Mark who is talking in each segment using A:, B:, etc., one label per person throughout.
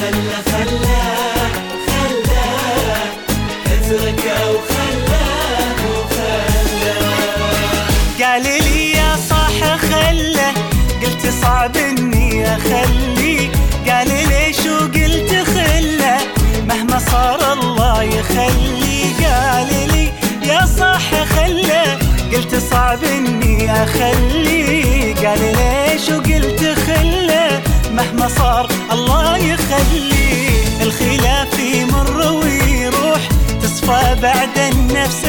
A: خلى اتركه قال لي يا صاح خله قلت صعب إني قال ليش وقلت خله مهما صار الله قال لي يا صاح خله قلت صعب إني أخلي. قال ليش وقلت خله مهما صار الله يخلي الخلاف يمر ويروح تصفى بعد النفس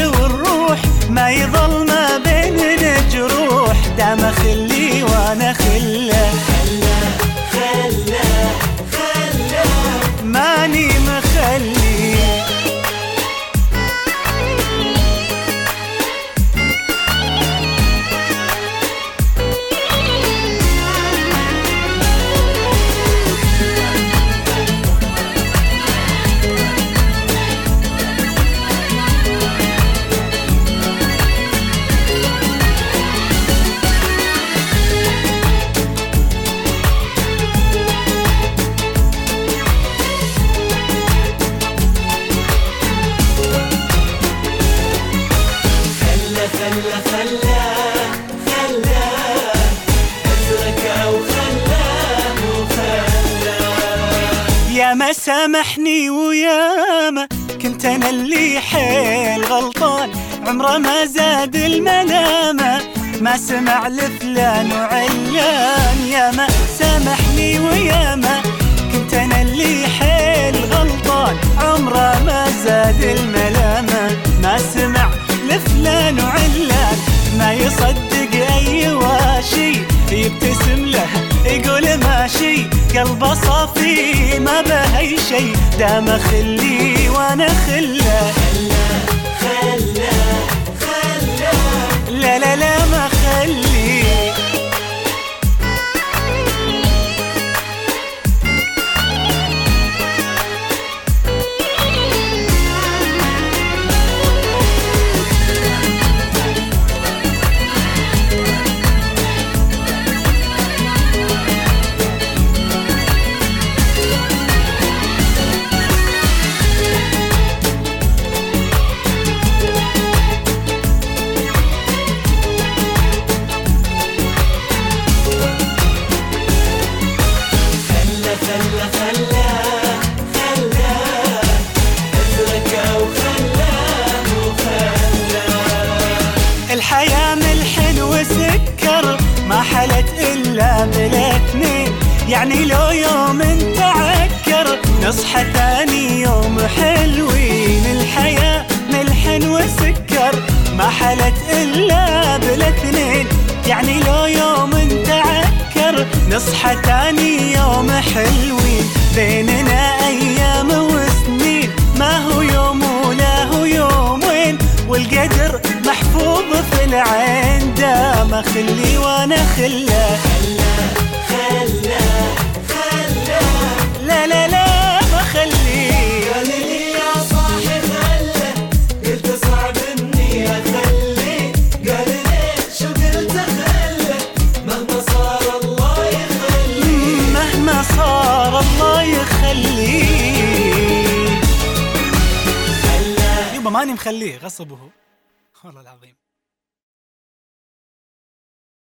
A: يا ما سامحني ويا ما كنت أنا اللي حيل غلطان. عمره ما زاد الملامه ما سمع لفلان وعلان يا ما سامحني ويا ما كنت أنا اللي حيل غلطان. عمره ما زاد الملامه ما سمع لفلان وعلان قلبه صافي ما به اي شي. دام خلي وأنا خلة. الحياة ملح وسكر ما حلت إلا بالاثنين يعني لو يوم انت عكر نصحى ثاني يوم حلوين. الحياة ملح وسكر ما حلت إلا بالاثنين يعني لو يوم انت عكر نصحى تاني يوم حلوين. بيننا أيام خلي وأنا خله لا لا لا قال لي يا قلت صعب اني قال مهما صار الله مهما صار الله يبا ماني مخليه غصبه. والله العظيم.